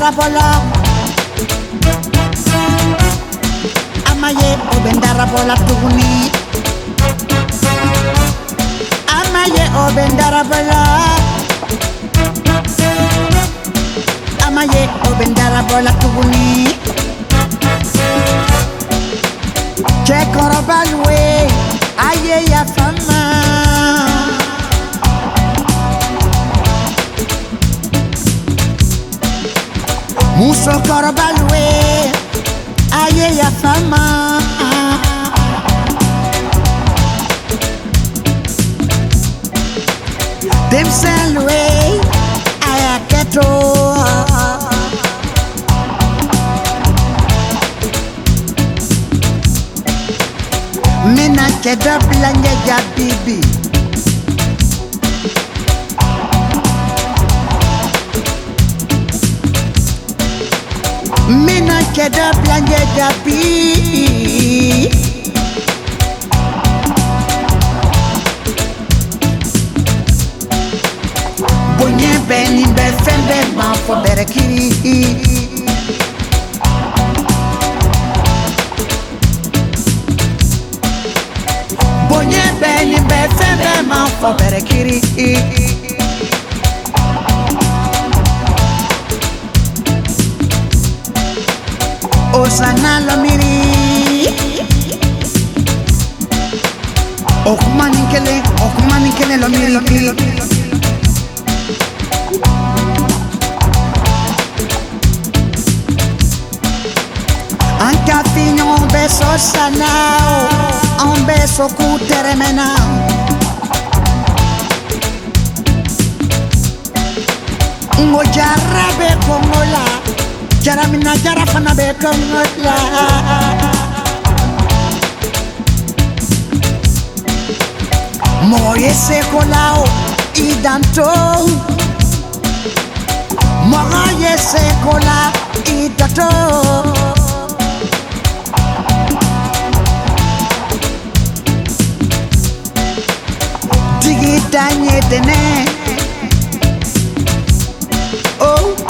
obendarapola amaye obendarapola tuguni amaye obendarapola amaye obendarapola tuguni cekɔrɔba luwe aye So sokoro balùwẹ̀ ayé yàtọ̀ mọ́. Demselwe ayaketo. Mina kedabla ya bibi. Me na keda blanje da bi Bonye beni be fende ma fo bere kiri Bonye beni be fende ma fo bere kiri ξαναλομυρί Οχμάνι και λε, οχμάνι και λε λομυρί Αν κι αφήνω un beso sanao, un beso cuteremenao Ngojarrabe con hola Jara mina jara fana bɛ dɔn ŋa la. Mɔgɔ se seko o i danto. Mɔgɔ ye seko la i dɔto. Digi Oh.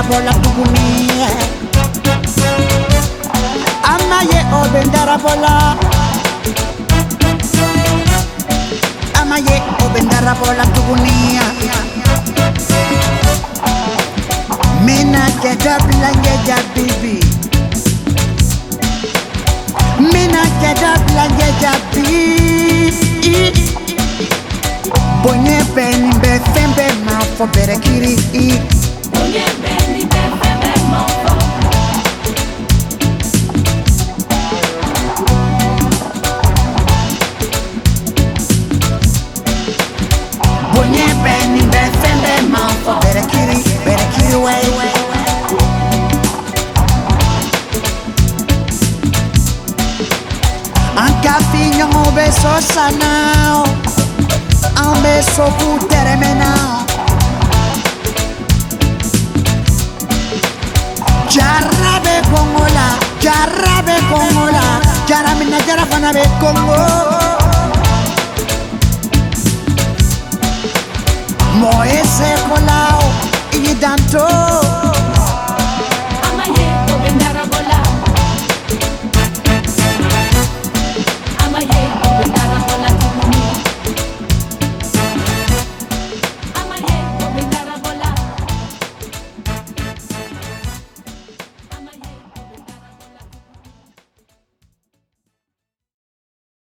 Ama bola kukuni amaye ye obendara bola amaye ye obendara bola kukuni Mina jaja bila jaja bibi Mina jaja bila jaja bibi Bonye beni be fembe ma fo bere kiri i Bonye beni sanao now. un be so good me now. Jarra Congola, ya rabe Congola, jarra mina jarra fana be Congo. Moe se colao, tanto